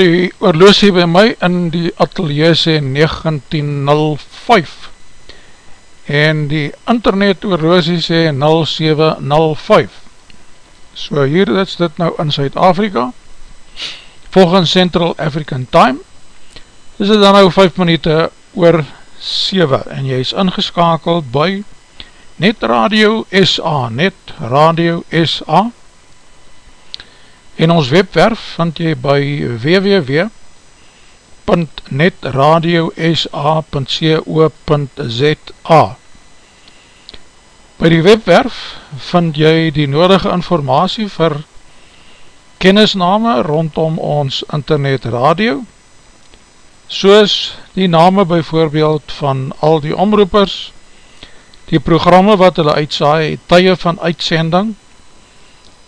die oorloosie by my in die atelier sê 1905 en die internet oorloosie sê 0705 so hier is dit nou in Suid-Afrika. Volgens Central African Time is dit dan nou 5 minuut oor 7 en jy is ingeskakeld by Net Radio SA Net Radio SA En ons webwerf vind jy by www.netradiosa.co.za By die webwerf vind jy die nodige informatie vir kennisname rondom ons internet radio, soos die name byvoorbeeld van al die omroepers, die programme wat hulle uitsaai, tye van uitsending,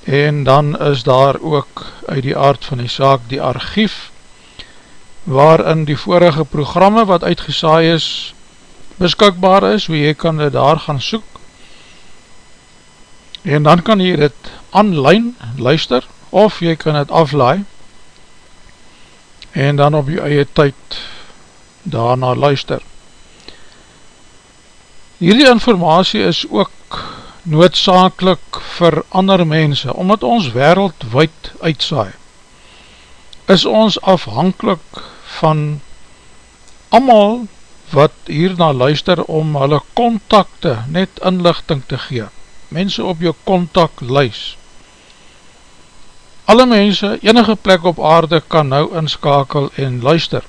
en dan is daar ook uit die aard van die saak die archief waarin die vorige programme wat uitgesaai is beskikbaar is, hoe jy kan dit daar gaan soek en dan kan jy dit online luister of jy kan dit aflaai en dan op jy eie tyd daarna luister. Hierdie informatie is ook noodzakelik vir ander mense, omdat ons wereldwijd uitsaai, is ons afhankelijk van amal wat hierna luister om hulle kontakte net inlichting te gee. Mense op jou kontak luis. Alle mense, enige plek op aarde kan nou inskakel en luister.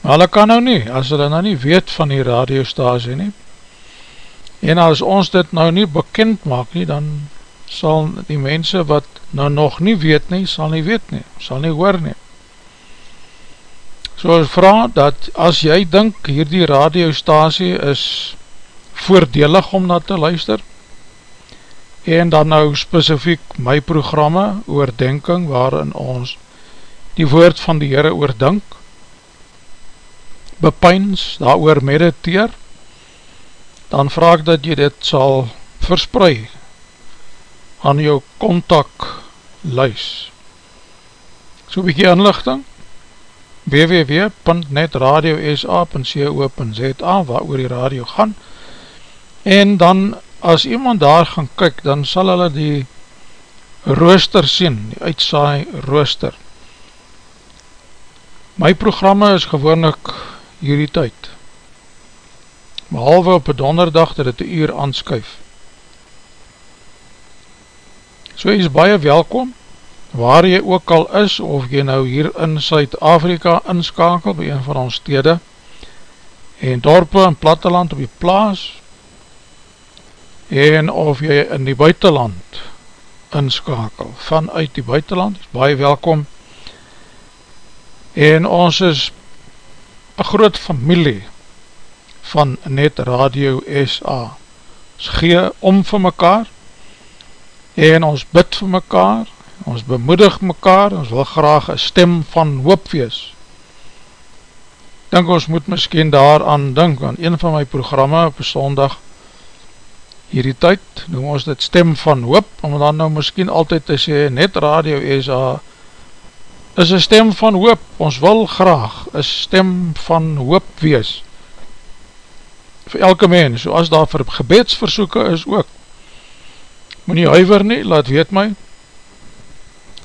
Maar hulle kan nou nie, as hulle nou nie weet van die radiostasie nie. En as ons dit nou nie bekend maak nie, dan sal die mense wat nou nog nie weet nie, sal nie weet nie, sal nie hoor nie. So ek vraag dat as jy dink hierdie radiostasie is voordelig om na te luister, en dan nou specifiek my programme oordenking waarin ons die woord van die Heere oordink, bepyns, daar oor mediteer, dan vraag dat jy dit sal versprei aan jou kontak luis. So bykie inlichting, www.netradiosa.co.za waar oor die radio gaan, en dan as iemand daar gaan kyk, dan sal hulle die rooster sien, die uitsaai rooster. My programme is gewoonlik hierdie tyd, behalwe op een donderdag dat het een uur aanskuif. So jy is baie welkom, waar jy ook al is, of jy nou hier in Suid-Afrika inskakel, by een van ons stede, en dorpe en platteland op die plaas, en of jy in die buitenland inskakel, vanuit die buitenland, is baie welkom, en ons is een groot familie van Net Radio SA, ons gee om vir mekaar, en ons bid vir mekaar, ons bemoedig mekaar, ons wil graag een stem van hoop wees, Dink ons moet miskien daaraan dink, aan een van my programme op sondag, hierdie tyd, noem ons dit stem van hoop, om dan nou miskien altyd te sê, net radio SA, is een stem van hoop, ons wil graag een stem van hoop wees, vir elke mens, soas daar vir gebedsversoeken is ook, moet nie huiver nie, laat weet my,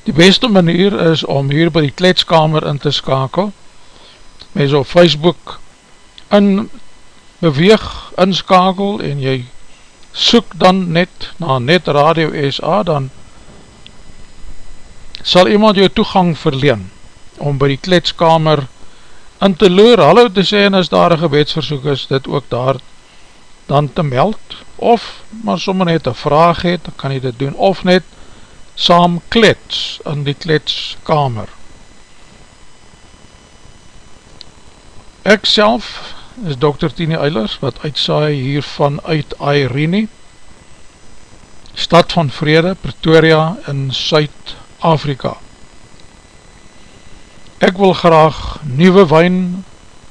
die beste manier is om hier by die kletskamer in te skakel, mens op Facebook in beweeg, inskakel en jy soek dan net na net Radio SA, dan sal iemand jou toegang verleen om by die kletskamer in te loer, hallo te sê en as daar een gebedsversoek is, dit ook daar dan te meld, of maar sommer net een vraag het, dan kan jy dit doen, of net saam klets in die kletskamer. Ek self is Dr. Tini Eilers wat uitsaai hiervan uit Airene, stad van Vrede, Pretoria in Suid-Afrika. Ek wil graag nieuwe wijn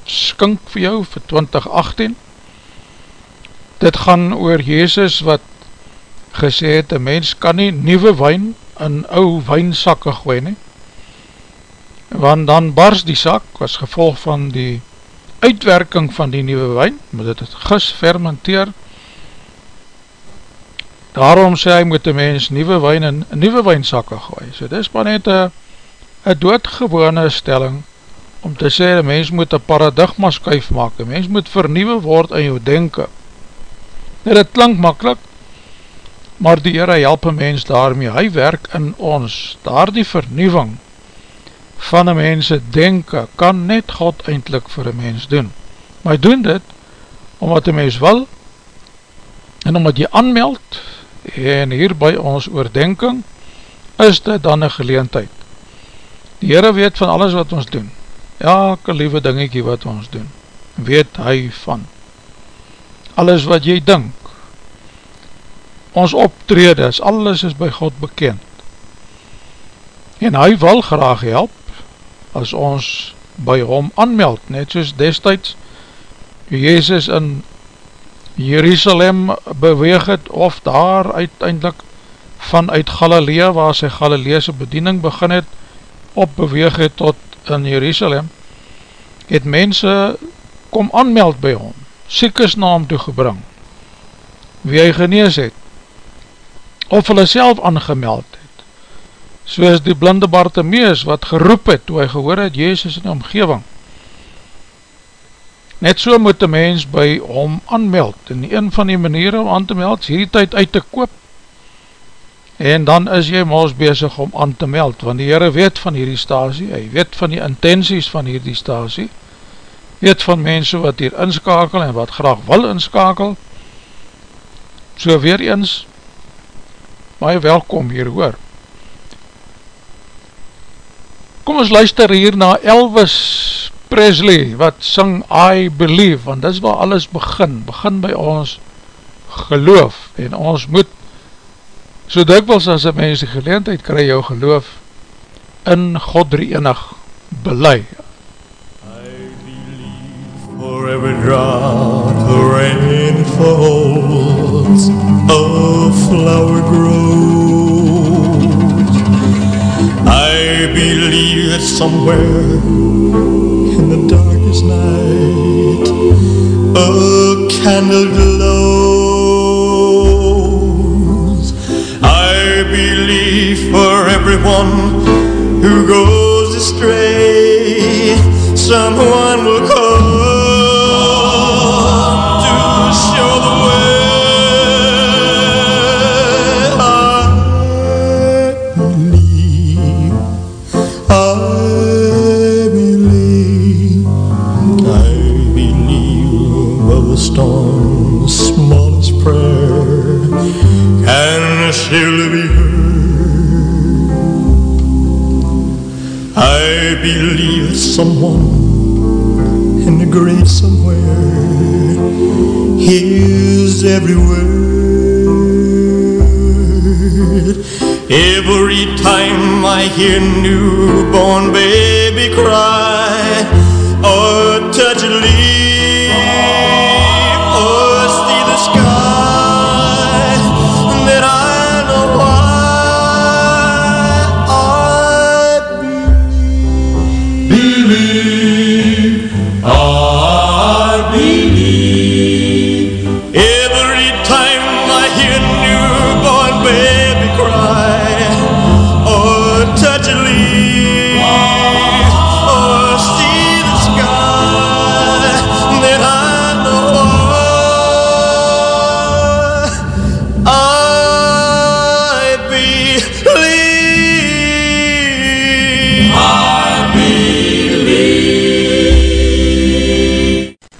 skink vir jou vir 2018. Dit gaan oor Jezus wat gesê het, een mens kan nie nieuwe wijn in ou wijnsakke gooi nie, want dan bars die sak, was gevolg van die uitwerking van die nieuwe wijn, moet het gis fermenteer, daarom sê hy moet die mens nieuwe wijn in nieuwe wijnsakke gooi, so dit is maar net een doodgewone stelling, om te sê, die mens moet een paradigma skuif maak, die mens moet vernieuwe word in jou denken, dit het klink makkelijk, maar die Heere help een mens daarmee, hy werk in ons, daar die vernieuwing, van een mense denken, kan net God eindelijk vir een mens doen. Maar hy doen dit, omdat een mens wil, en omdat jy aanmeld, en hier by ons oordenking, is dit dan een geleentheid. Die Heere weet van alles wat ons doen, elke liewe dingetje wat ons doen, weet hy van. Alles wat jy dink, ons optredes, alles is by God bekend. En hy wil graag help, as ons by hom aanmeld, net soos destijds Jezus in Jerusalem beweeg het, of daar uiteindelik vanuit Galilea, waar sy Galileese bediening begin het, op beweeg het tot in Jerusalem, het mense kom aanmeld by hom, siekes na hom toegebring, wie hy genees het, of hulle self aangemeld het, soos die blinde Bartimeus wat geroep het, toe hy gehoor het, Jezus in die omgeving. Net so moet die mens by hom aanmeld, en een van die maniere om aan te meld, is hierdie tyd uit te koop, en dan is jy moos bezig om aan te meld, want die Heere weet van hierdie stasie, hy weet van die intenties van hierdie stasie, weet van mense wat hier inskakel en wat graag wil inskakel, so weer eens, baie welkom hier hoor. Kom ons luister hier na Elvis Presley, wat sing I Believe, want dis waar alles begin, begin by ons geloof, en ons moet So dikwels as een mens die geleentheid kry jou geloof in God drie enig belei. I believe for every drop the rain falls a flower grows I believe that somewhere in the darkest night a candle glows everyone who goes astray. Someone will come. Hear newborn baby cry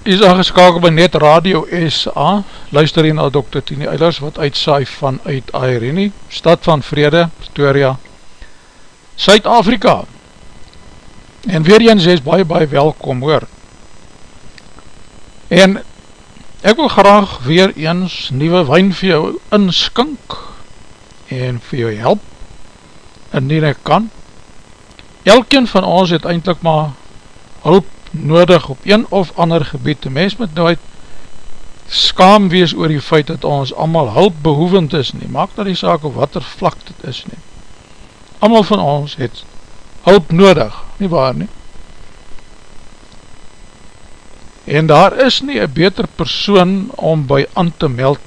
is aangeskakel by Net Radio SA, luister hier na Dr. Tini Eilers, wat uitsaai vanuit Airene, stad van Vrede, Pretoria, Suid-Afrika. En weer eens is baie, baie welkom hoor. En ek wil graag weer eens nieuwe wijn vir jou inskink, en vir jou help, indien ek kan. Elkeen van ons het eindelijk maar hulp nodig op een of ander gebied, die mens moet nooit skaam wees oor die feit dat ons allemaal hulp behoevend is nie, maak dat die saak op wat er vlak dit is nie. Allemaal van ons het hulp nodig, nie waar nie. En daar is nie een beter persoon om by aan te meld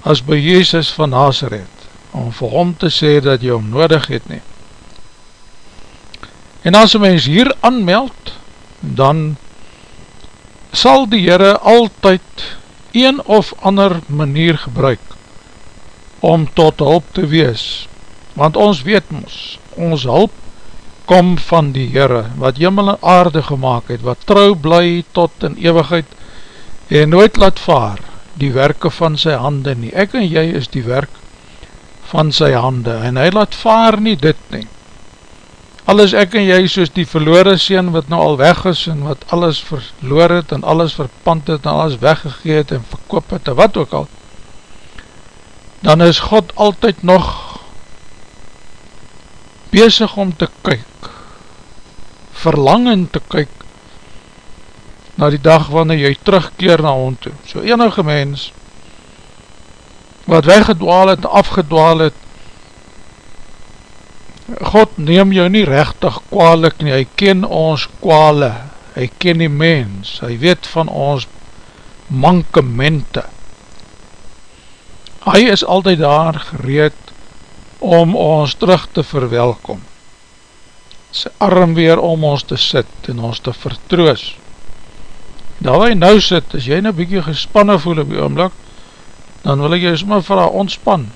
as by Jezus van Nazareth, om vir hom te sê dat jy hom nodig het nie. En as een mens hier aanmeld, dan sal die Heere altyd een of ander manier gebruik om tot hulp te wees, want ons weet ons, ons hulp kom van die Heere, wat jimmel en aarde gemaakt het, wat trouw bly tot in eeuwigheid, en nooit laat vaar die werke van sy hande nie. Ek en jy is die werk van sy hande, en hy laat vaar nie dit nie alles ek en jy soos die verloore sien wat nou al weg is en wat alles verloor het en alles verpand het en alles weggegeet en verkoop het en wat ook al dan is God altyd nog bezig om te kyk verlangen te kyk na die dag wanneer jy terugkeer na hond toe. So enige mens wat weggedwaal het, afgedwaal het, God neem jou nie rechtig kwalik nie, hy ken ons kwale, hy ken die mens, hy weet van ons mankemente. Hy is altyd daar gereed om ons terug te verwelkom, sy arm weer om ons te sit en ons te vertroos. Daar waar jy nou sit, as jy nou bykie gespanne voel op die oomlik, dan wil ek jy sommer vir haar ontspan,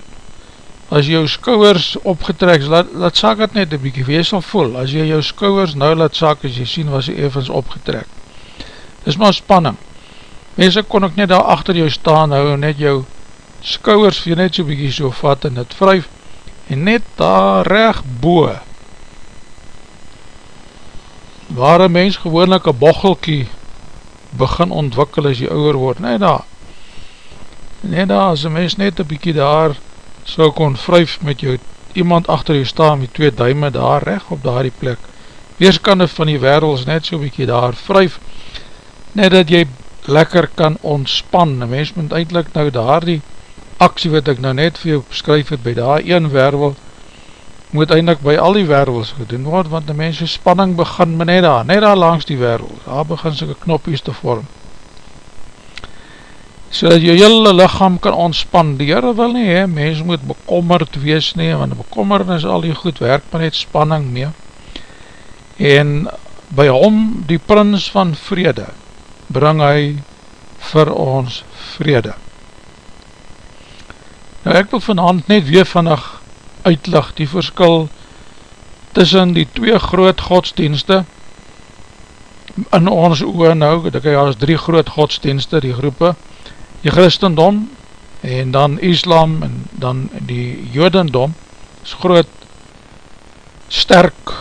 as jou skouwers opgetrek, laat, laat saak het net een bykie, wees al voel, as jy jou skouwers nou laat saak, as jy sien, was jy evens opgetrek. Dis maar spanning. Mense kon ek net daar achter jou staan, hou net jou skouwers vir net so bykie so vat en het vryf, en net daar recht boe, waar een mens gewoonlik een bochelkie begin ontwikkel as jy ouwer word, net daar, net daar, as een mens net een bykie daar, so kon vryf met jou iemand achter jou staan met twee duime daar recht op daar die plek. Weerskande van die wereld net so bykie daar. Vryf net dat jy lekker kan ontspan. Een mens moet eindelijk nou daar die aksie wat ek nou net vir jou beskryf het by daar een wereld moet eindelijk by al die werelds gedoen word want die mens spanning begin met net daar net daar langs die wereld. Daar begin soke knopjes te vorm so dat jou hele lichaam kan ontspan, die Heere wil nie, he, mens moet bekommerd wees nie, want bekommernis al die goed werk, maar net spanning mee, en by hom die prins van vrede, bring hy vir ons vrede. Nou ek wil vanavond net weer vannig uitlig die verskil tussen die twee groot godsdienste in ons oor nou, ek hy as drie groot godsdienste, die groepe, die Christendom en dan Islam en dan die Jodendom is groot sterk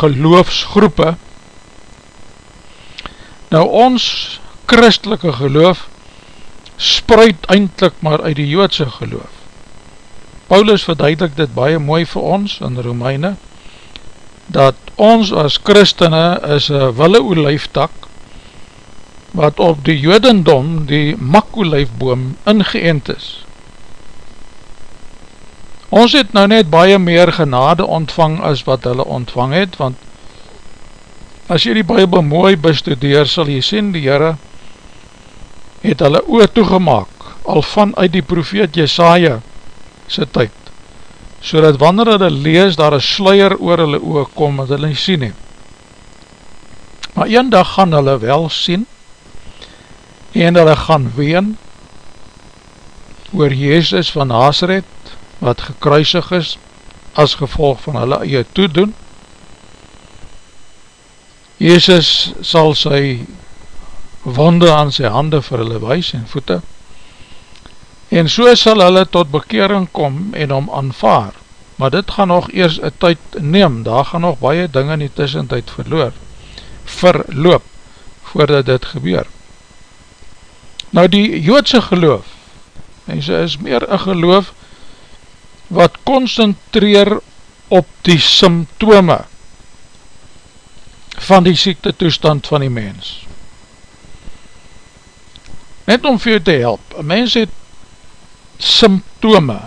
geloofsgroepe. Nou ons christelike geloof spruit eindelijk maar uit die Joodse geloof. Paulus verduidelik dit baie mooi vir ons in Romeine dat ons as christene is een wille olijftak wat op die jodendom die makolijfboom ingeënt is. Ons het nou net baie meer genade ontvang as wat hulle ontvang het, want as jy die bybel mooi bestudeer, sal jy sien die Heere het hulle oor toegemaak, al vanuit die profeet Jesaja sy tyd, so dat wanneer hulle lees, daar een sluier oor hulle oor kom, wat hulle nie sien het. Maar een dag gaan hulle wel sien, en hulle gaan ween oor Jezus van Nazareth wat gekruisig is as gevolg van hulle eie toedoen. Jezus sal sy wonde aan sy hande vir hulle wees en voete en so sal hulle tot bekering kom en om aanvaar. Maar dit gaan nog eers een tyd neem daar gaan nog baie dinge in die tussentijd verloor verloop voordat dit gebeur Nou die joodse geloof, mense is meer een geloof wat concentreer op die symptome van die siekte toestand van die mens. Net om vir jou te help, een mens het symptome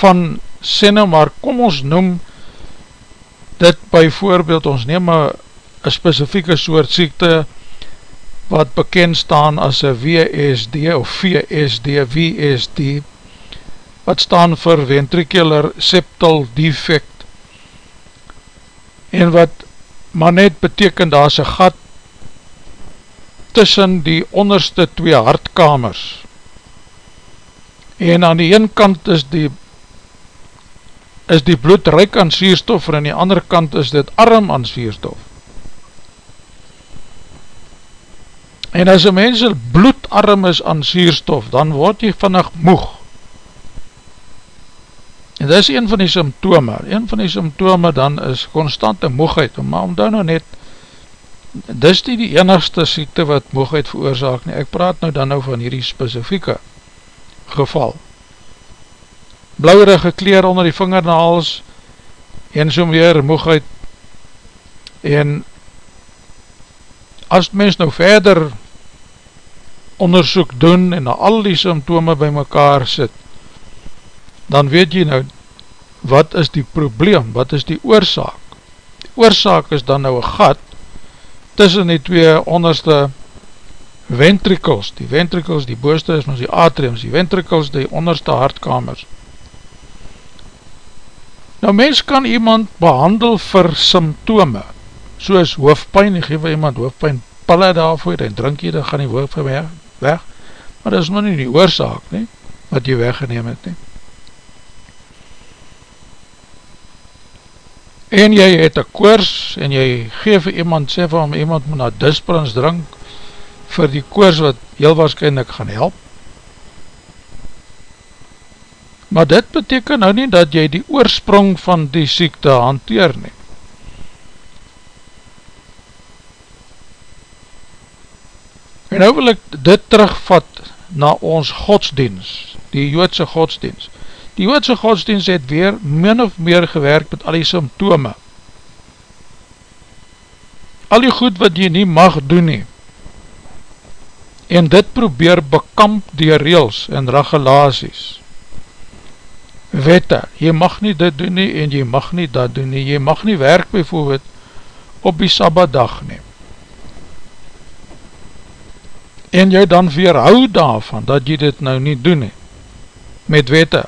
van, sê nou maar, kom ons noem dit by voorbeeld, ons neem een specifieke soort siekte, wat bekend staan as een WSD of VSD, VSD, wat staan vir ventricular septal defect, en wat maar net beteken daar is een gat tussen die onderste twee hartkamers, en aan die een kant is die is die bloed ryk aan sierstof, en aan die andere kant is dit arm aan sierstof. En as een mens bloedarm is aan sierstof, dan word jy vannig moeg. En dit is een van die symptome. Een van die symptome dan is constante moegheid. Maar om dan nou net, dit is die die enigste siekte wat moegheid veroorzaak nie. Ek praat nou dan nou van hierdie specifieke geval. Blauwerige kleer onder die vingernaals, en so meer moegheid, en as mens nou verder onderzoek doen en na al die symptome by mekaar sit, dan weet jy nou, wat is die probleem, wat is die oorzaak? Die oorzaak is dan nou een gat tussen die twee onderste ventricles, die ventricles, die booste is ons die atriums, die ventricles, die onderste hartkamers. Nou mens kan iemand behandel vir symptome, soos hoofdpijn, jy geef iemand hoofdpijn pille daarvoor, en drink jy, dan gaan die hoofdpijn weg, maar dit is nog nie die oorzaak, nie, wat jy weggeneem het, nie. En jy het een koers, en jy geef iemand, sê vir hom, iemand moet na disprins drink, vir die koers wat heel waarschijnlijk gaan help. Maar dit beteken nou nie dat jy die oorsprong van die siekte hanteer nie. En nou wil ek dit terugvat na ons godsdienst, die joodse godsdienst. Die joodse godsdienst het weer min of meer gewerk met al die symptome. Al die goed wat jy nie mag doen nie. En dit probeer bekamp die reels en regulaties. Wette, jy mag nie dit doen nie en jy mag nie dat doen nie. Jy mag nie werk bijvoorbeeld op die sabbadag neem en jy dan weerhou daarvan, dat jy dit nou nie doen nie, met wette.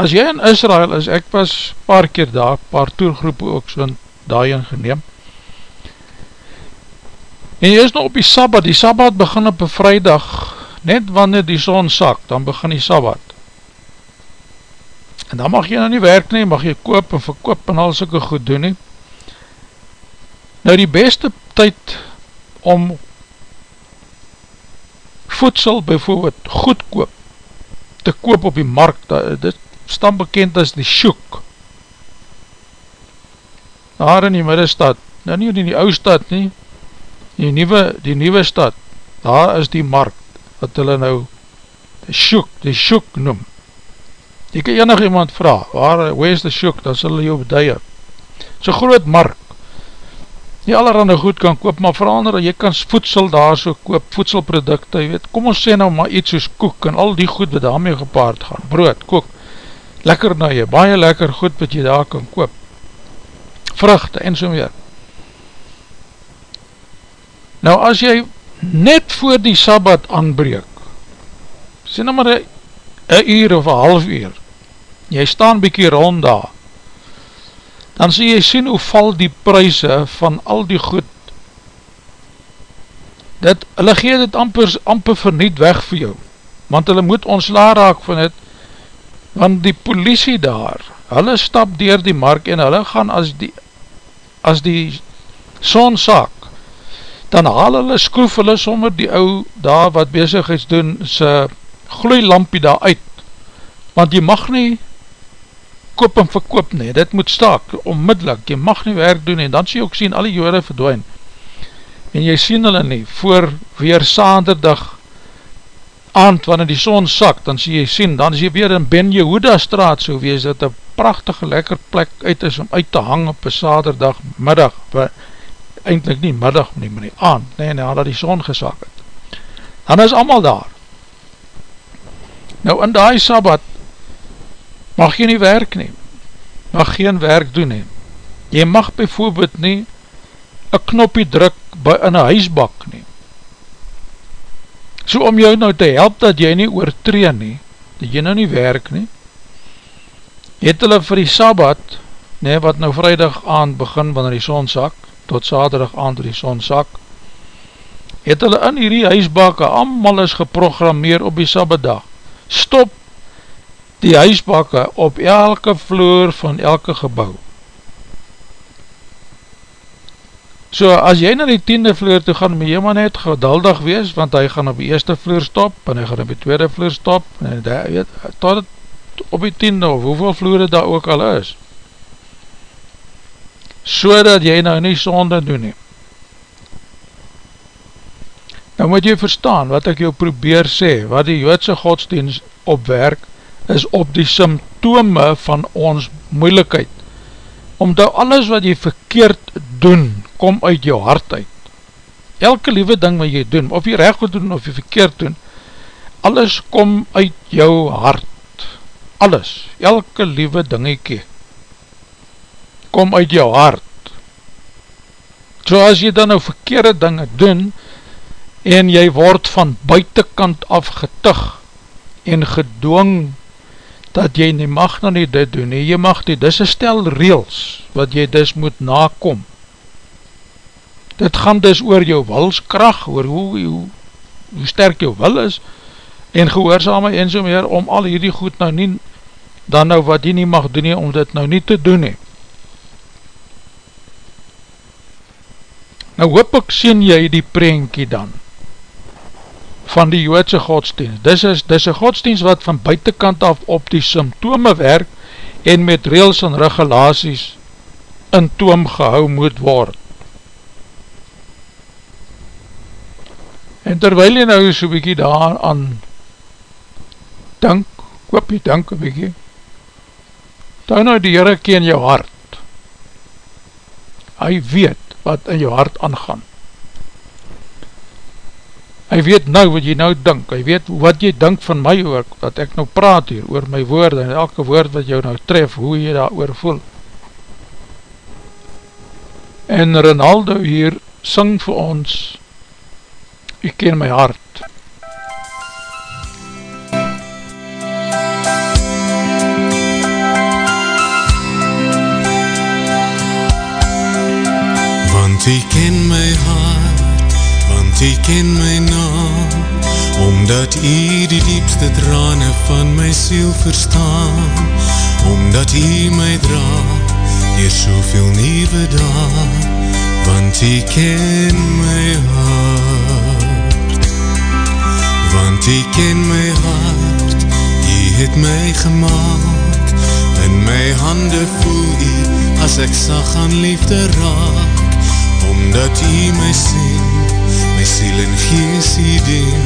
As jy in Israel is, ek was paar keer daar, paar toergroepen ook so daarin geneem, en jy is nou op die Sabbat, die Sabbat begin op een vrijdag, net wanneer die zon sak, dan begin die Sabbat. En dan mag jy nou nie werk nie, mag jy koop en verkoop en al soke goed doen nie. Nou die beste tyd om voedsel bijvoorbeeld goed koop, te koop op die markt, dit staan bekend as die sjoek. Daar in die middenstad, nou nie in die oude stad nie, die nieuwe, die nieuwe stad, daar is die markt, wat hulle nou die sjoek, die sjoek noem. Jy kan enig iemand vraag, waar, waar is die sjoek, dan sal hulle jou beduie. So groot markt, nie allerhande goed kan koop, maar verander, jy kan voedsel daar so koop, voedselprodukte, jy weet, kom ons sê nou maar iets soos koek, en al die goed wat daarmee gepaard gaan, brood, koek, lekker na jy, baie lekker goed wat jy daar kan koop, vruchte en so meer. Nou as jy net voor die Sabbat aanbreek, sê nou maar een uur of een half uur, jy staan bykie rond daar, dan sê jy sien hoe val die prijse van al die goed. Dit, hulle gee dit amper, amper verniet weg vir jou, want hulle moet ons raak van het, want die politie daar, hulle stap dier die mark en hulle gaan as die, as die son saak, dan haal hulle, skroef hulle sommer die ou daar wat bezig is doen, sy gloeilampie daar uit, want jy mag nie koop en verkoop nie, dit moet staak, onmiddellik, jy mag nie werk doen, en dan sê jy ook sien, al die jode verdwijn, en jy sien hulle nie, voor weer saanderdag aand, wanneer die son sak, dan sê jy sien, dan is jy weer in Ben Jehuda straat, so wees dit een prachtige lekker plek. Uit is, om uit te hang op een saterdag middag, eindelijk nie middag, nie, maar nie aand, nee, nee, dat die son gesak het, dan is allemaal daar, nou in die sabbat, mag jy nie werk nie, mag geen werk doen nie, jy mag bijvoorbeeld nie een knopje druk by in een huisbak nie, so om jou nou te help dat jy nie oortree nie, dat jy nou nie werk nie, het hulle vir die Sabbat, nee, wat nou vrijdag aan begin wanneer die son sak, tot saterdag aan tot die son sak, het hulle in hierdie huisbakke, allemaal is geprogrammeer op die Sabbatdag, stop die huisbakke op elke vloer van elke gebouw. So as jy na die tiende vloer toe gaan, moet jy maar net geduldig wees, want hy gaan op die eerste vloer stop, en hy gaan op die tweede vloer stop, en hy weet, tot het op die tiende, of hoeveel vloer het daar ook al is. So dat jy nou nie sonde doen nie. Nou moet jy verstaan, wat ek jou probeer sê, wat die joodse godsdienst opwerk, is op die symptome van ons moeilikheid omdat alles wat jy verkeerd doen, kom uit jou hart uit. Elke liewe ding wat jy doen, of jy recht doen of jy verkeerd doen, alles kom uit jou hart. Alles, elke liewe dingiekie, kom uit jou hart. So as jy dan nou verkeerde dinge doen, en jy word van buitenkant af getug, en gedwong dat jy nie mag nou nie dit doen nie, jy mag die, dis een stel reels wat jy dis moet nakom. Dit gaan dus oor jou wilskracht, oor hoe, hoe, hoe sterk jou wil is, en gehoorzame en so meer, om al hierdie goed nou nie, dan nou wat jy nie mag doen nie, om dit nou nie te doen nie. Nou hoop ek sien jy die prentjie dan, van die joodse godsdienst. Dis is, dis een godsdienst wat van buitenkant af op die symptome werk en met reels en regulaties in toom gehou moet word. En terwijl jy nou so bykie daar aan dink, koop jy dink een bykie, tou nou die Heere ken jou hart. Hy weet wat in jou hart aangaan hy weet nou wat jy nou dink, hy weet wat jy dink van my oor, wat ek nou praat hier, oor my woorde, en elke woord wat jou nou tref, hoe jy daar oor voel. En Ronaldo hier, syng vir ons, jy ken my hart. Want jy ken my hart, Jy ken my naam Omdat jy die diepste trane van my siel verstaan. Omdat jy my dra Hier soveel nieuwe daal Want jy ken my hart. Want jy ken my hart Jy het my gemaakt In my hande voel jy As ek sag aan liefde raak. Omdat jy my sien siel en gees die dien,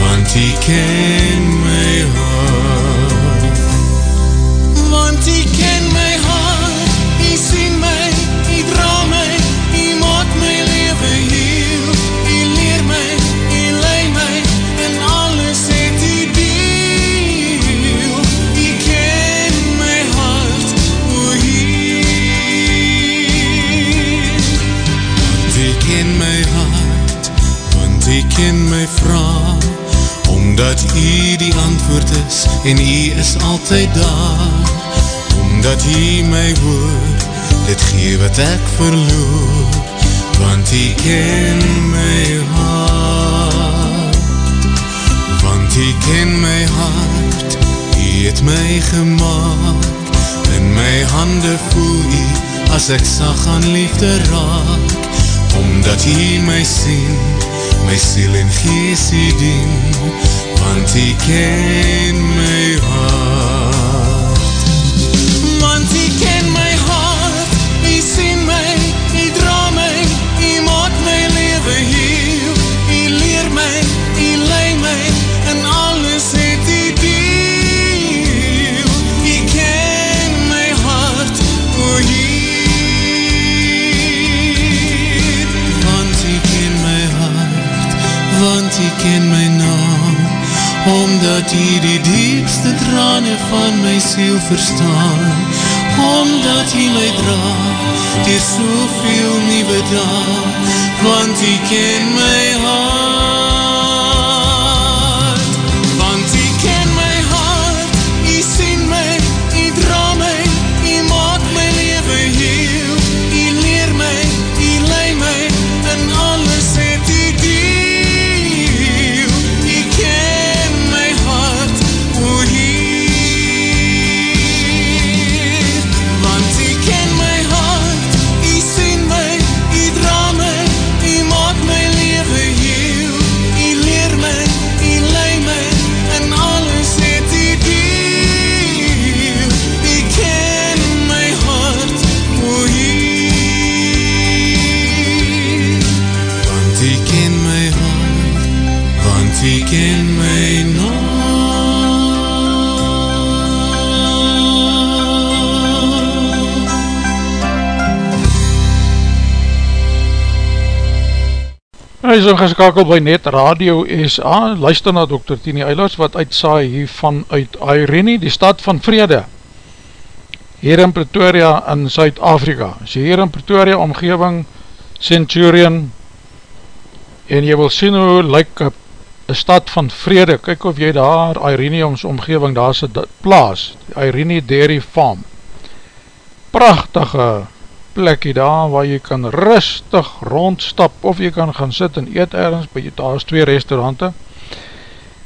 want die ken my hart. Vraag, omdat jy die antwoord is, en jy is altyd daar, omdat jy my hoor, dit gee wat ek verloor, want jy ken my hart, want jy ken my hart, jy het my gemaakt, in my hande voel jy, as ek sag aan liefde raak, omdat jy my sien, my siel en gees die jy ken my naam, omdat jy die diepste trane van my siel verstaan, omdat jy my dra, dier soveel nieuwe dag, want jy ken my ingeskakel by Net Radio SA, luister na Dr. Tini Eilers wat uitsaai hiervan uit Irene, die stad van Vrede, hier in Pretoria in Suid-Afrika. As jy hier in Pretoria omgeving, Centurion, en jy wil sien hoe lyk een stad van Vrede, kyk of jy daar, Irene ons omgeving, daar is een plaas, Irene Dairy Farm. Prachtige plekje daar waar jy kan rustig rondstap of jy kan gaan sit en eet ergens, by jy daar is twee restaurante.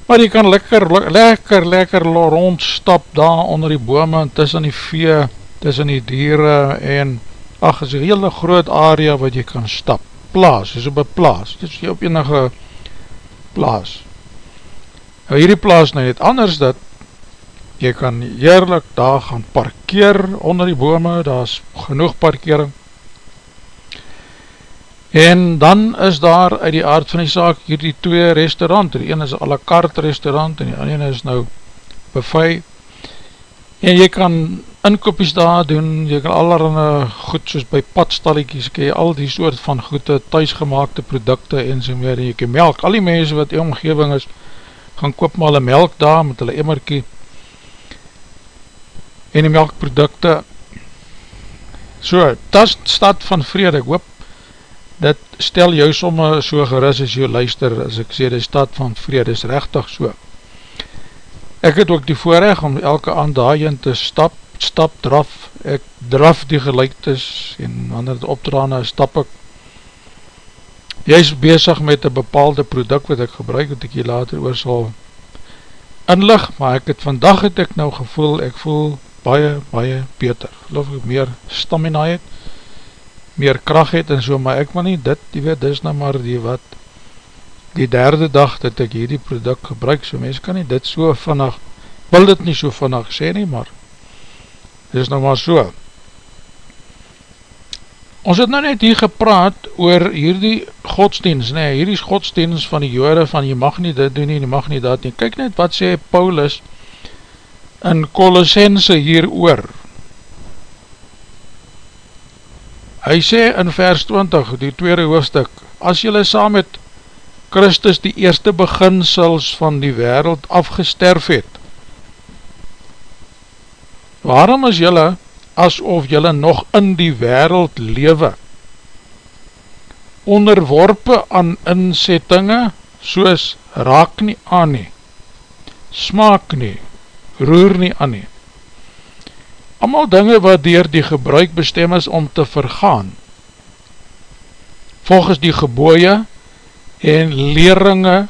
Maar jy kan lekker, lekker, lekker rondstap daar onder die bome en tussen die vee, tussen die dieren en ach, is een hele groot area wat jy kan stap. Plaas, is op een plaas, dit is jy op enige plaas. Nou hierdie plaas nou het anders dat jy kan heerlik daar gaan parkeer onder die bome, daar is genoeg parkering. En dan is daar uit die aard van die saak hier die twee restaurant, die ene is a la carte restaurant en die ene is nou buffet. En jy kan inkopies daar doen, jy kan allerhande goed soos by padstalletjies, kan jy al die soort van goede thuisgemaakte producte en so meer, en jy kan melk, al die mense wat die omgeving is, gaan koop maar hulle melk daar met hulle emmerkie en die melkprodukte. So, tas stad van vrede, ek hoop dit stel jou somme so geris as jy luister, as ek sê die stad van vrede is rechtig so. Ek het ook die voorrecht om elke aand daarin te stap, stap, draf. Ek draf die gelijktes en wanneer het opdraane stap ek. Jy is bezig met een bepaalde product wat ek gebruik, wat ek hier later oor sal inlig, maar ek het vandag het ek nou gevoel, ek voel baie, baie beter, geloof ek meer stamina het, meer kracht het en so, maar ek maar nie dit, die weet, dis nou maar die wat, die derde dag dat ek hierdie product gebruik, so mens kan nie dit so vannig, wil dit nie so vannig sê nie, maar, dis nou maar so, Ons het nou net hier gepraat oor hierdie godsdienst, nee, hierdie godsdienst van die jode, van jy mag nie dit doen nie, jy mag nie dat nie. Kijk net wat sê Paulus in Colossense hier oor. Hy sê in vers 20, die tweede hoofdstuk, as jylle saam met Christus die eerste beginsels van die wereld afgesterf het, waarom is jylle asof jylle nog in die wereld lewe, onderworpe aan inzettinge, soos raak nie aan nie, smaak nie, roer nie aan nie. Amal dinge wat dier die gebruik bestem is om te vergaan, volgens die geboeie en leringe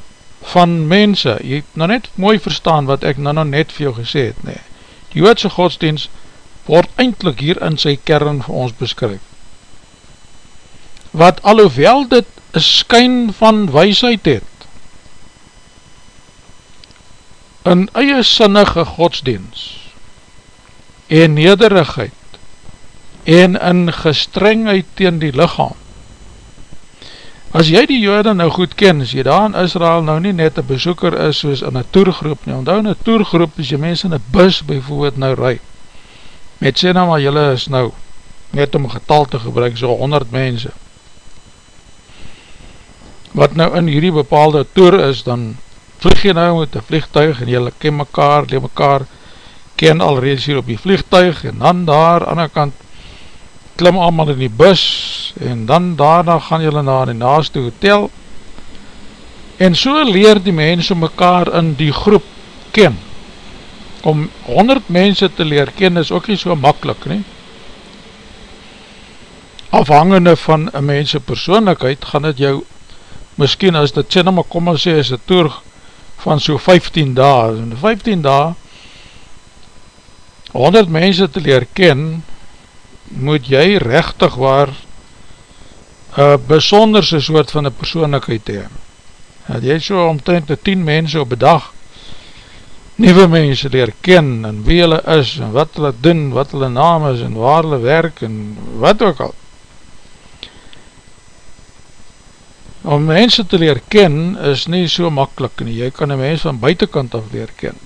van mense, jy het nou net mooi verstaan wat ek nou, nou net vir jou gesê het, nee. die joodse godsdienst word eindelijk hier in sy kern vir ons beskryf. Wat alhoewel dit een skyn van weisheid het, in eie sinnige godsdienst, en nederigheid, en in gestrengheid teen die lichaam, As jy die jode nou goed ken, as jy daar in Israel nou nie net een bezoeker is soos in een toergroep nie, want in een toergroep is jy mense in een bus bijvoorbeeld nou rijd, met sê nou maar jylle is nou net om getal te gebruik so 100 mense. Wat nou in hierdie bepaalde toer is dan vlieg jy nou met die vliegtuig en jylle ken mekaar, leef mekaar ken al reeds hier op die vliegtuig en dan daar aan die kant klim allemaal in die bus en dan daarna gaan jylle na die naaste hotel en so leer die mense mekaar in die groep ken. Om 100 mense te leer ken is ook nie so makkelijk nie. Afhangende van een mense persoonlijkheid gaan het jou miskien as dit sê nou maar kom maar sê is een toer van so 15 dae en 15 dae 100 mense te leer ken moet jy rechtig waar een besonderse soort van een persoonlijkheid heen dat jy so omtrent 10 mense op bedag nieuwe mense leer ken en wie hulle is en wat hulle doen, wat hulle naam is en waar hulle werk en wat ook al. Om mense te leer ken is nie so makkelijk nie, jy kan een mens van buitenkant af leer ken,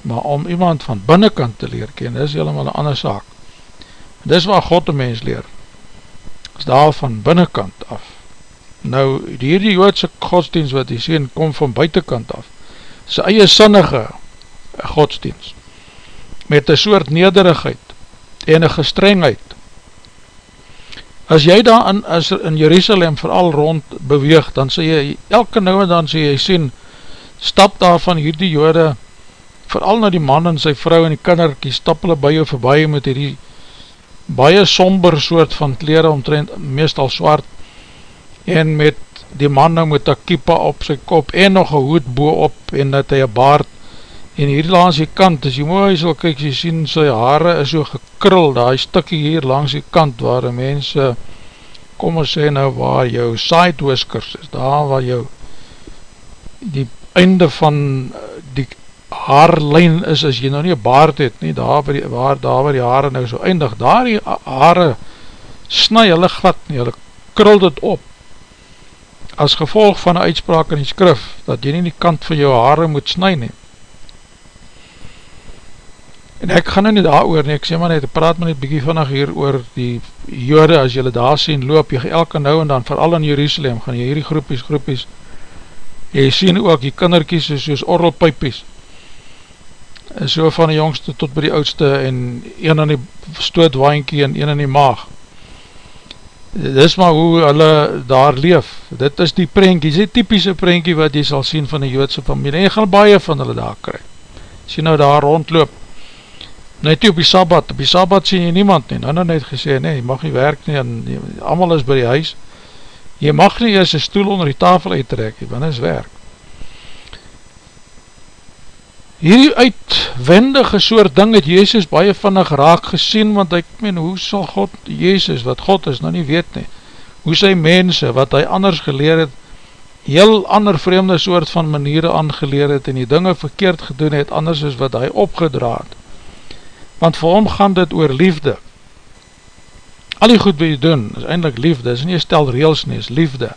maar om iemand van binnenkant te leer ken is helemaal een ander saak. Dis waar God een mens leer, is daar van binnenkant af. Nou, die hierdie joodse godsdienst wat die sien, kom van buitenkant af. Sy eie sinnige godsdienst, met een soort nederigheid en een gestrengheid. As jy daar in, as in Jerusalem vooral rond beweeg, dan sê jy, elke nou en dan sê jy sien, stap daar van hierdie jode, vooral na die man en sy vrou en die kinderkie, stap hulle by jou voorbij met hierdie baie somber soort van kleren, omtrent meestal zwart, en met die man nou met een kiepa op sy kop, en nog een hoed boe op, en dat hy een baard, en hier langs die kant, as jy mooi sal kyk, jy sien sy haare is so gekrul, daar is stikkie hier langs die kant, waar die mense, kom ons sê nou, waar jou side whiskers is, daar waar jou, die einde van die haarlijn is, as jy nou nie baard het, nie, daar waar die, waar, daar waar die haare nou so eindig, daar die haare snu hulle glad nie, hulle krul dit op, as gevolg van die uitspraak in die skrif, dat jy nie die kant van jou haare moet snu nie. En ek gaan nou nie daar oor nie, ek sê maar net, praat maar net bykie vannig hier oor die jode, as jylle daar sien, loop jy elke nou en dan, vooral in Jerusalem, gaan jy hierdie groepies, groepies, jy sien ook die kinderkies, soos orrelpijpies, so van die jongste tot by die oudste en een in die stootwainkie en een in die maag. Dit is maar hoe hulle daar leef. Dit is die prentjie, dit is typische prentjie wat jy sal sien van die joodse familie. En jy gaan baie van hulle daar kry. As jy nou daar rondloop net op die sabbat, op die sabbat sien jy niemand nie, nou nou net gesê nee, jy mag nie werk nie, en allemaal is by die huis. Jy mag nie eers een stoel onder die tafel uittrek, want is werk. Hierdie uitwendige soort ding het Jezus baie vannig raak gesien, want ek meen, hoe sal God, Jezus, wat God is, nou nie weet nie, hoe sy mense, wat hy anders geleer het, heel ander vreemde soort van maniere aangeleer het, en die dinge verkeerd gedoen het, anders is wat hy opgedraad. Want vir hom gaan dit oor liefde. Al die goed wat jy doen, is eindelijk liefde, is nie stel reels nie, is liefde.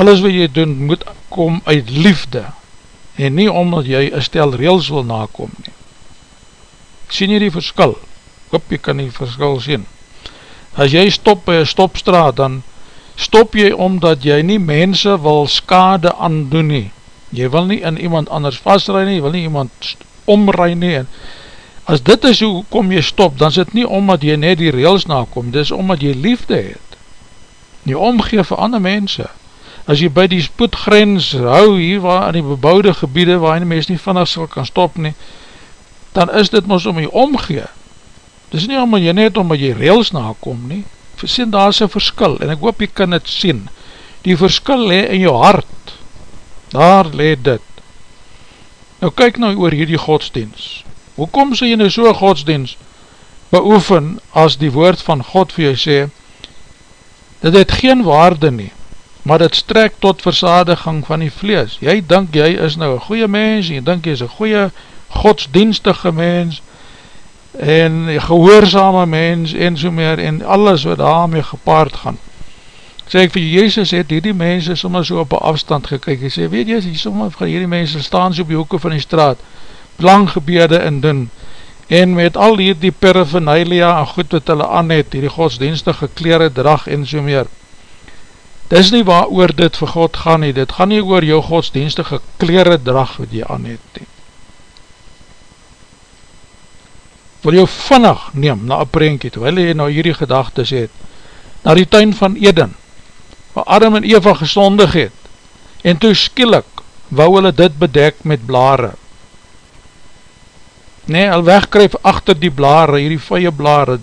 Alles wat jy doen, moet kom uit liefde, en nie omdat jy een stel reels wil nakom nie. Sien jy die verskil? Hoop jy kan die verskil sien. As jy stop by een stopstraat, dan stop jy omdat jy nie mense wil skade aandoen nie. Jy wil nie in iemand anders vastrui nie, jy wil nie iemand omrui nie. En as dit is hoe kom jy stop, dan is dit nie omdat jy net die reels nakom, dit is omdat jy liefde het. Nie omgeef vir ander mense as jy by die spoedgrens hou hier waar in die bebouwde gebiede waar die mens nie vannig sal kan stop nie, dan is dit ons om jy omgee. Dit is nie omdat jy net omdat jy rails nakom nie, sien daar is een verskil en ek hoop jy kan het sien. Die verskil le in jou hart, daar le dit. Nou kyk nou oor hierdie godsdienst. Hoekom sê jy nou so godsdienst beoefen as die woord van God vir jou sê, dit het geen waarde nie, maar dit strek tot versadiging van die vlees. Jy dink jy is nou een goeie mens, jy dink jy is een goeie godsdienstige mens, en gehoorzame mens, en so meer, en alles wat daarmee gepaard gaan. Sê ek vir Jezus het hierdie mense soms so op een afstand gekyk, hy sê, weet jy, soms gaan hierdie mense staan so op die hoeken van die straat, lang gebede en doen, en met al hierdie paraphernalia en goed wat hulle aan het, hierdie godsdienstige kleren drag en so meer, Dis nie waar oor dit vir God gaan nie, dit gaan nie oor jou godsdienstige kleren drag wat jy aan het. Wil jou vannig neem na een prentje, terwijl jy nou hierdie gedagtes het, na die tuin van Eden, waar Adam en Eva gesondig het, en toe skielik wou hulle dit bedek met blare. Nee, al wegkryf achter die blare, hierdie vye blare,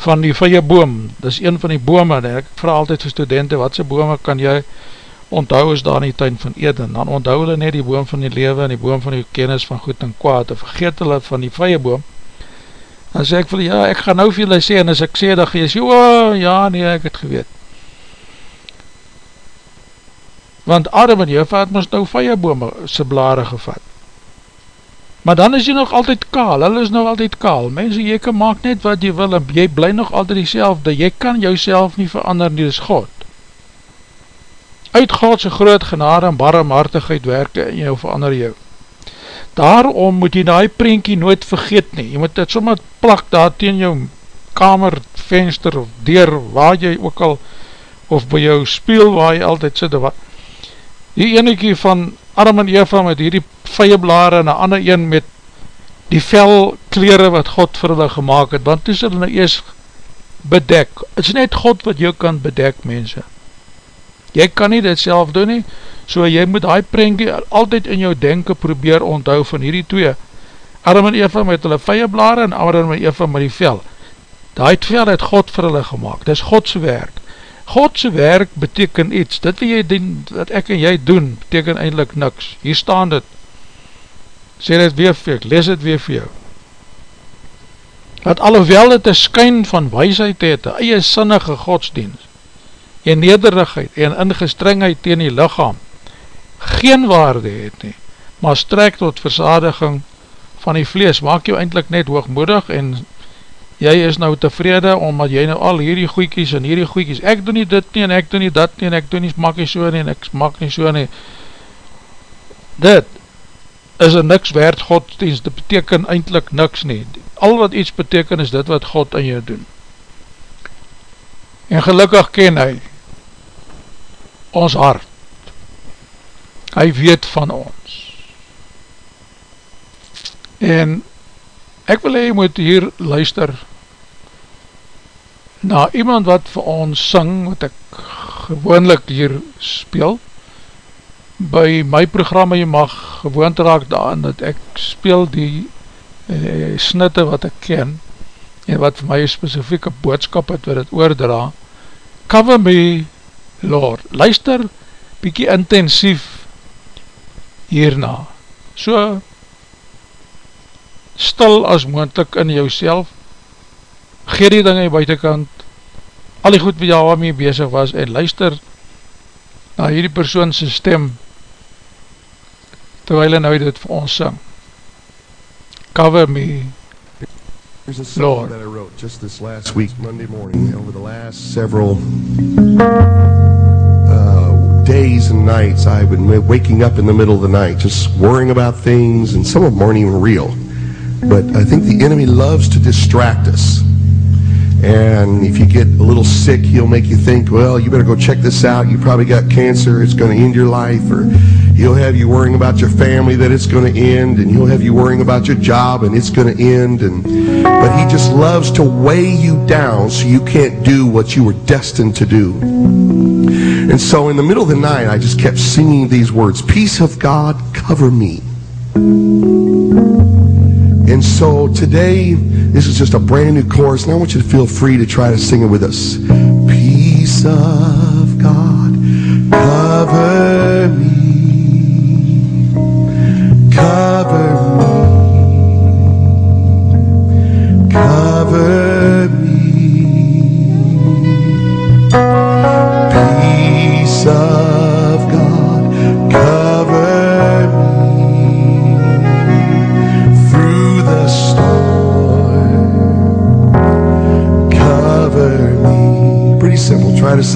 van die vye boom, dis een van die bome, en ek vraag altyd vir studenten, wat sy bome kan jy onthou is daar in die tuin van Eden, dan onthou hulle net die boom van die lewe, en die boom van die kennis van goed en kwaad, en vergeet hulle van die vye boom, dan sê ek vir ja, ek ga nou vir julle sê, en as ek sê, dan ga jy oh, ja, nee, ek het geweet, want Adam en Jeva het ons nou vye bome sy blare gevat, Maar dan is jy nog altyd kaal, hulle is nog altyd kaal, mense, jy kan maak net wat jy wil, en jy bly nog altyd die selfde, jy kan jouself nie verander nie, dis God. Uit Godse groot genade en barmhartigheid werke in jou verander jou. Daarom moet jy die prentjie nooit vergeet nie, jy moet dit sommer plak daar teen jou kamer, venster of deur, waar jy ook al of by jou speel waar jy altyd sit, die enekie van Adam en Eva met hierdie vijblare en een ander een met die vel kleren wat God vir hulle gemaakt het, want is hulle nou eers bedek, het is net God wat jou kan bedek mense, jy kan nie dit self doen nie, so jy moet die prentjie altyd in jou denken probeer onthou van hierdie twee, Adam en Eva met hulle vijblare en Adam en Eva met die vel, die vel het God vir hulle gemaakt, dit is Godse werk, Godse werk beteken iets, dit wat jy doen, wat ek en jy doen, beteken eindelijk niks, hier staan dit, sê dit weer vir ek, lees dit weer vir jou, dat alhoewel het een skyn van weisheid het, een eie sinnige godsdienst, en nederigheid, en ingestrengheid teen die lichaam, geen waarde het nie, maar strek tot versadiging van die vlees, maak jou eindelijk net hoogmoedig, en jy is nou tevrede, omdat jy nou al hierdie goeikies en hierdie goeikies, ek doen nie dit nie, en ek doen nie dat nie, en ek doen nie smak nie so nie, en ek smak nie so nie, dit is een niks werd godsdienst, dit beteken eindelijk niks nie, al wat iets beteken is dit wat God in jou doen, en gelukkig ken hy, ons hart, hy weet van ons, en ek wil hy moet hier luister, na iemand wat vir ons syng, wat ek gewoonlik hier speel, by my programma jy mag gewoond raak daan, dat ek speel die eh, snitte wat ek ken, en wat vir my specifieke boodskap het, wat het oordra, cover me, Lord, luister, bykie intensief hierna, so stil as moendlik in jou self, gee die ding in die buitenkant, al die goed wat jou waarmee bezig was, en luister na hierdie persoonse stem, terwijl hy nou dit vir ons sing. Cover me, There's a song Lord. that I wrote just this last week, Monday morning, over the last several uh, days and nights. I've been waking up in the middle of the night, just worrying about things, and some of them aren't even real. But I think the enemy loves to distract us. And if you get a little sick, he'll make you think, well, you better go check this out. You probably got cancer. It's going to end your life. Or he'll have you worrying about your family that it's going to end. And he'll have you worrying about your job and it's going to end. And, but he just loves to weigh you down so you can't do what you were destined to do. And so in the middle of the night, I just kept singing these words, peace of God, cover me. And so today, this is just a brand new chorus, and I want you to feel free to try to sing it with us. Peace of God, cover me, cover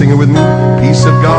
sing it with me. Peace of God.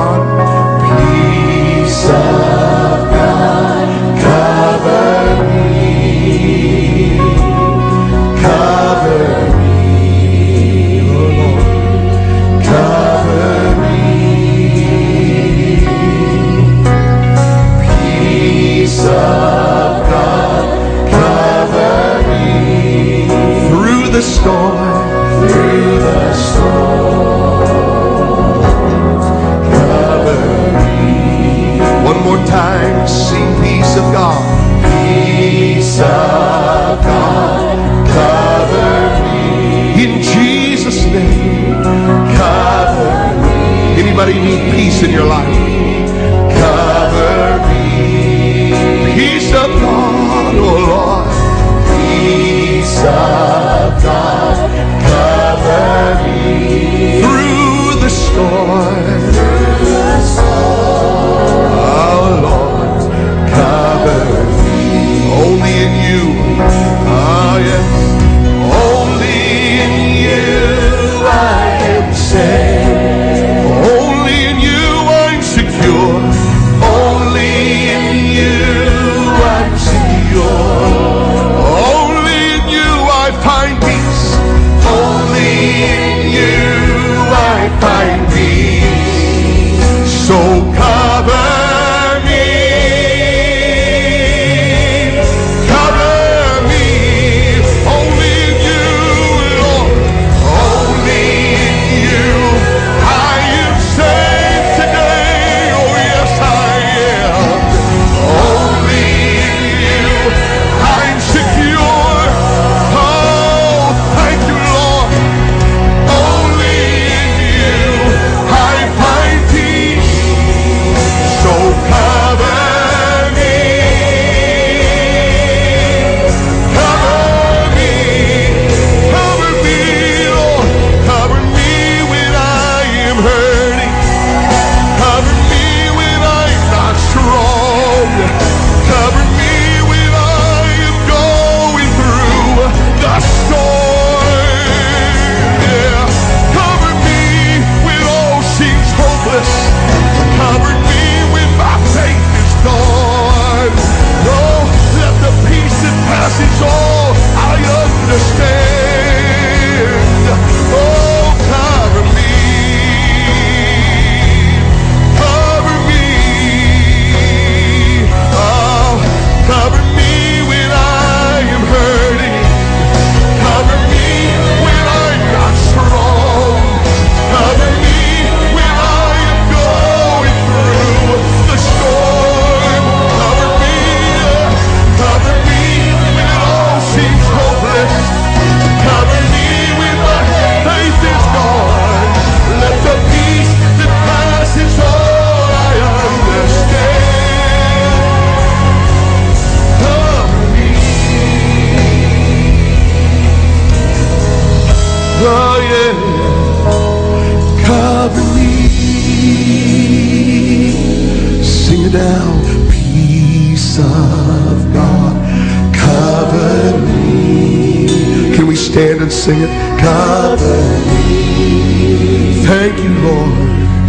And sing it? Cover me. Thank you, Lord.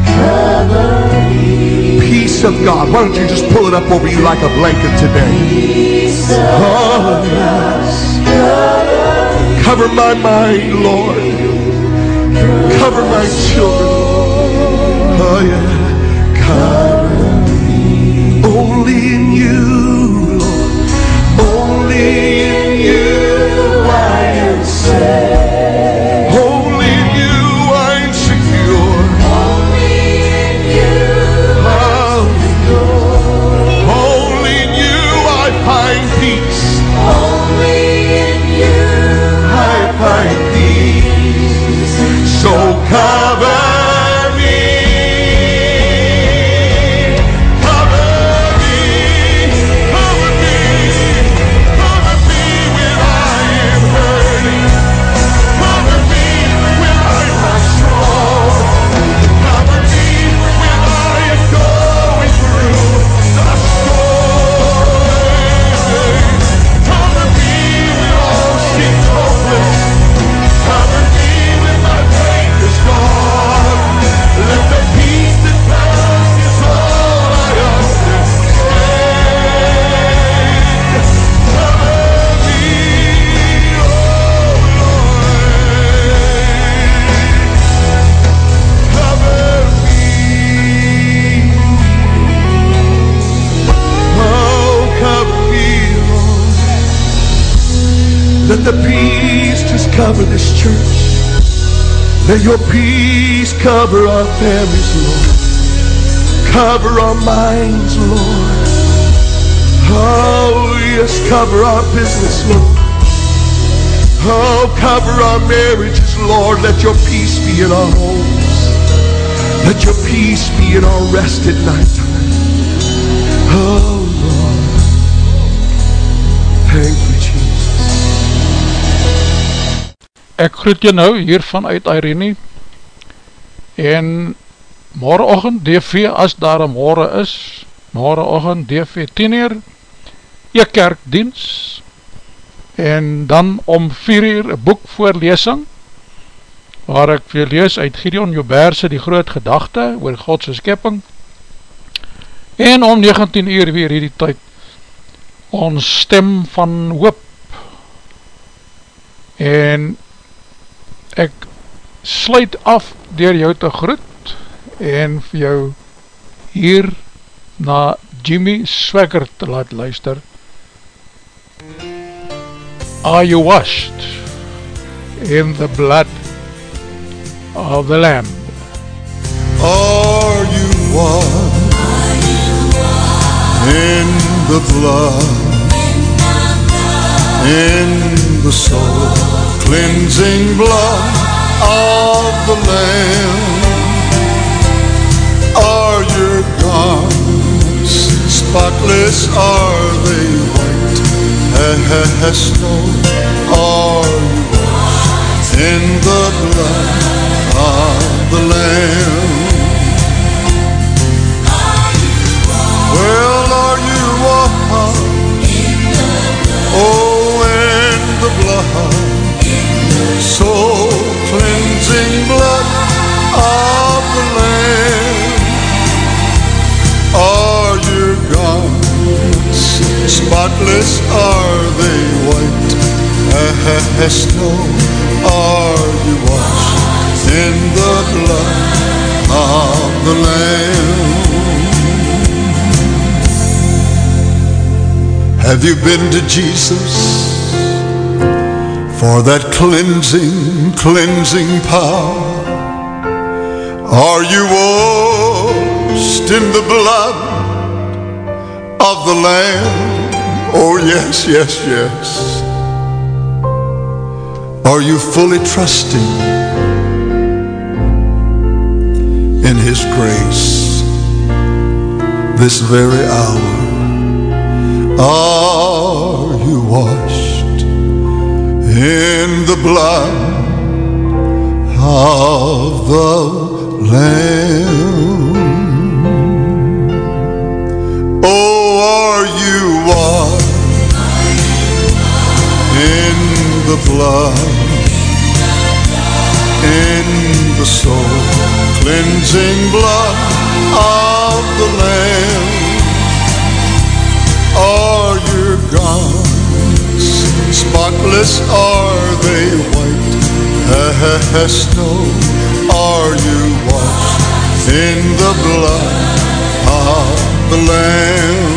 Cover me. Peace of God. Why don't you just pull it up over you like a blanket today? Oh, yes. Cover my mind, Lord. Cover my children. Oh, yeah. Cover me. Only in you, Lord. Only in you I cover this church. Let your peace cover our families, Lord. Cover our minds, Lord. Oh, yes, cover our business, Lord. Oh, cover our marriages, Lord. Let your peace be in our homes. Let your peace be in our rest at night time. Oh, Lord. Thank Ek groet jy nou hier vanuit Irene. En morgenochtend DV as daar een morgen is, morgenochtend DV 10 uur, een kerkdienst en dan om 4 uur een boek voorlesing waar ek wil lees uit Gideon Joberse die groot gedachte oor Godse skepping. En om 19 uur weer hierdie tyd ons stem van hoop. En ek sluit af dier jou te groet en vir jou hier na Jimmy Swagger te laat luister Are you washed in the blood of the Lamb? Are you washed in the blood, in the soul cleansing blood of the Lamb? Are your garments spotless? Are they white as snow? Are you washed in the blood of the Lamb? Well, are you washed? Oh, in the blood, so cleansing blood of the Lamb. Are your garments spotless? Are they white as snow? Are you washed in the blood of the Lamb? Have you been to Jesus for that cleansing, cleansing power? Are you washed in the blood of the Lamb? Oh, yes, yes, yes. Are you fully trusting in His grace this very hour? Are you washed in the blood of the Lamb. Oh, are you washed in the blood, in the soul, cleansing blood of the Lamb? Are your garments spotless? Are they white as snow? Are you washed in the blood of the Lamb?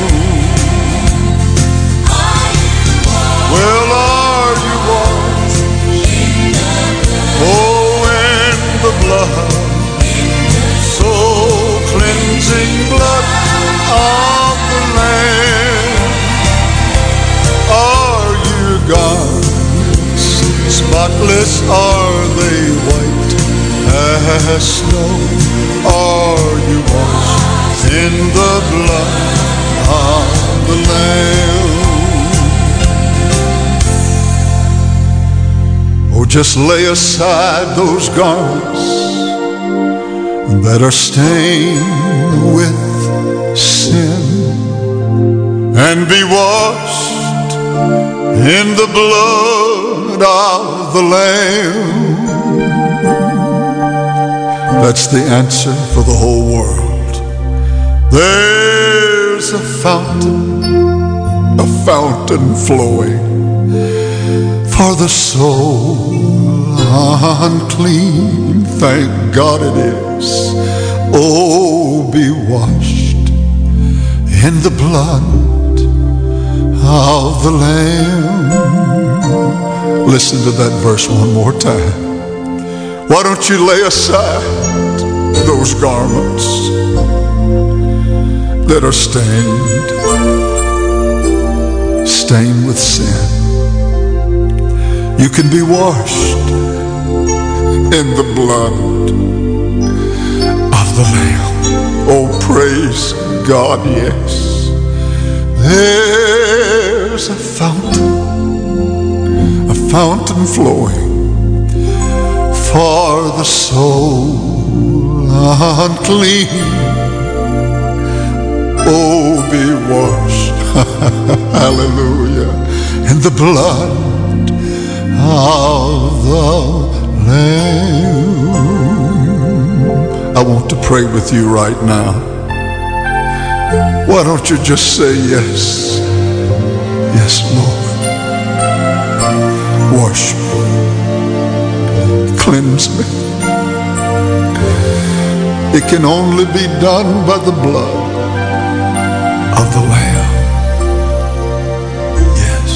Well, are you washed? Oh, in the blood, so cleansing blood garments spotless? Are they white as snow? Are you washed in the blood of the Lamb? Oh, just lay aside those garments that are stained with sin and be washed in the blood of the Lamb. That's the answer for the whole world. There's a fountain, a fountain flowing for the soul unclean. Thank God it is. Oh, be washed in the blood of the Lamb. Listen to that verse one more time. Why don't you lay aside those garments that are stained, stained with sin? You can be washed in the blood of the Lamb. Oh, praise God, yes. There's a fountain, a fountain flowing for the soul unclean. Oh, be washed, hallelujah, in the blood of the Lamb. I want to pray with you right now. Why don't you just say yes? Yes, Lord. Wash me. Cleanse me. It can only be done by the blood of the Lamb. Yes.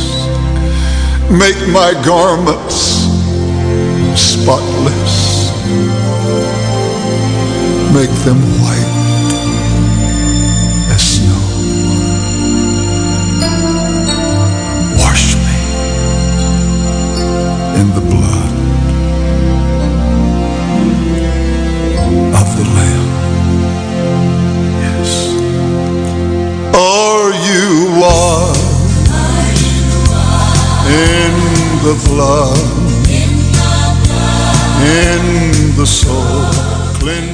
Make my garments spotless. Make them white in the blood of the Lamb. Yes. Are you washed in the blood? In the soul cleansing blood.